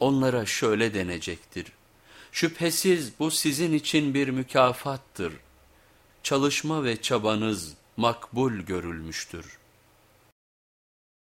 onlara şöyle denecektir. Şüphesiz bu sizin için bir mükafattır. Çalışma ve çabanız makbul görülmüştür.''